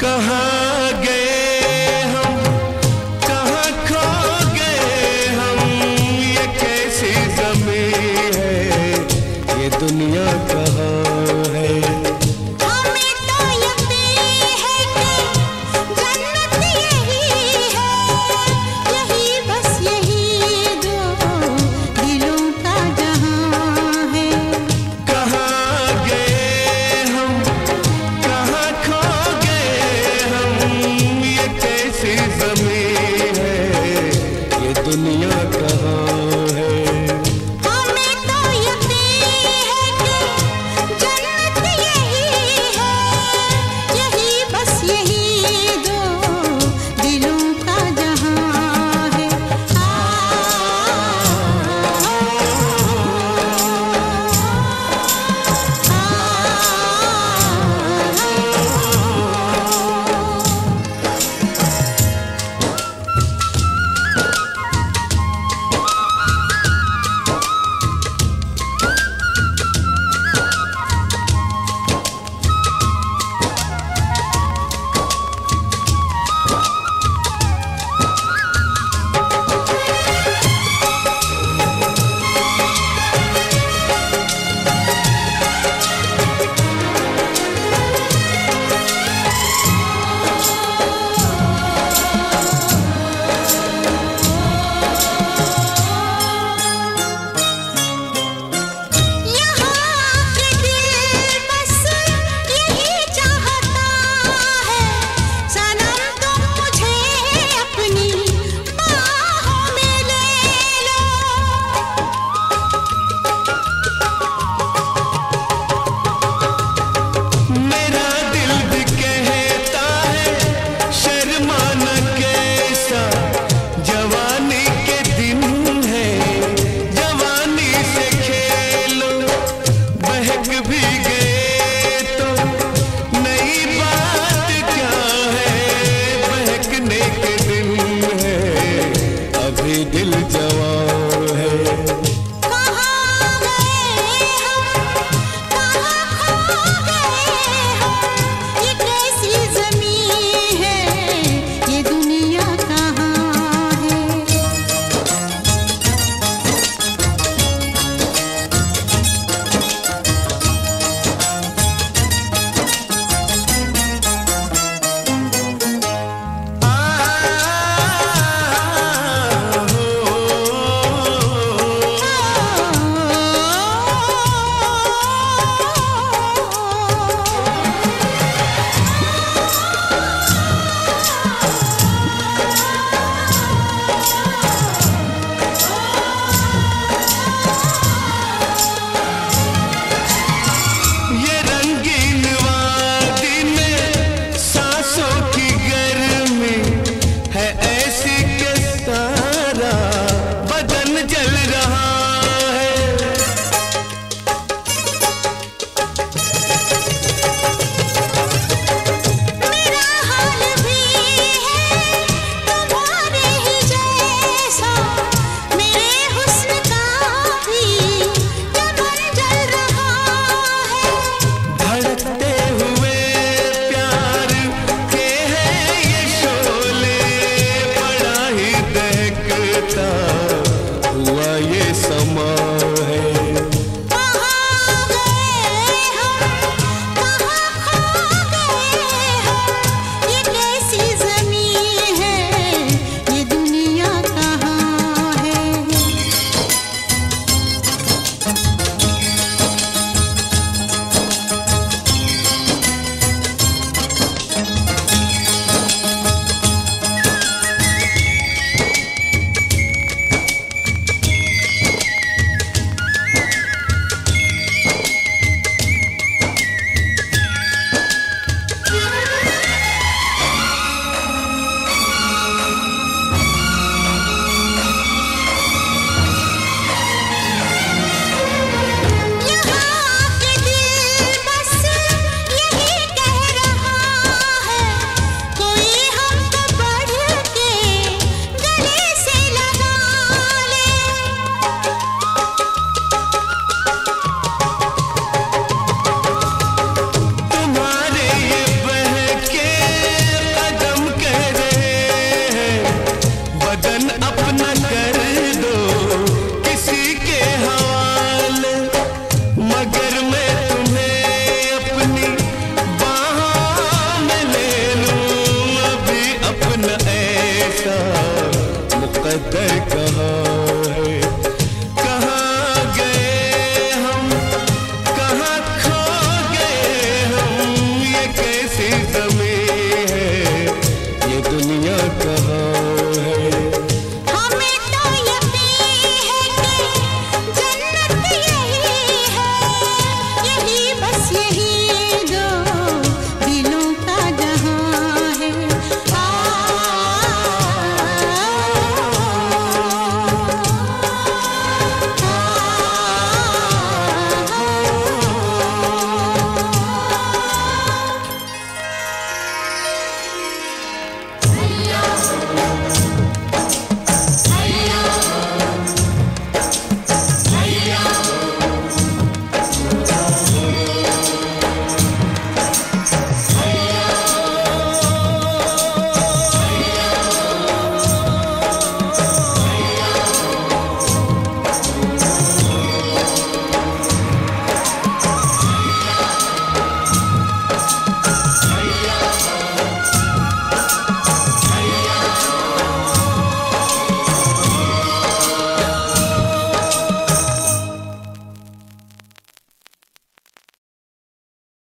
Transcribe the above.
कहा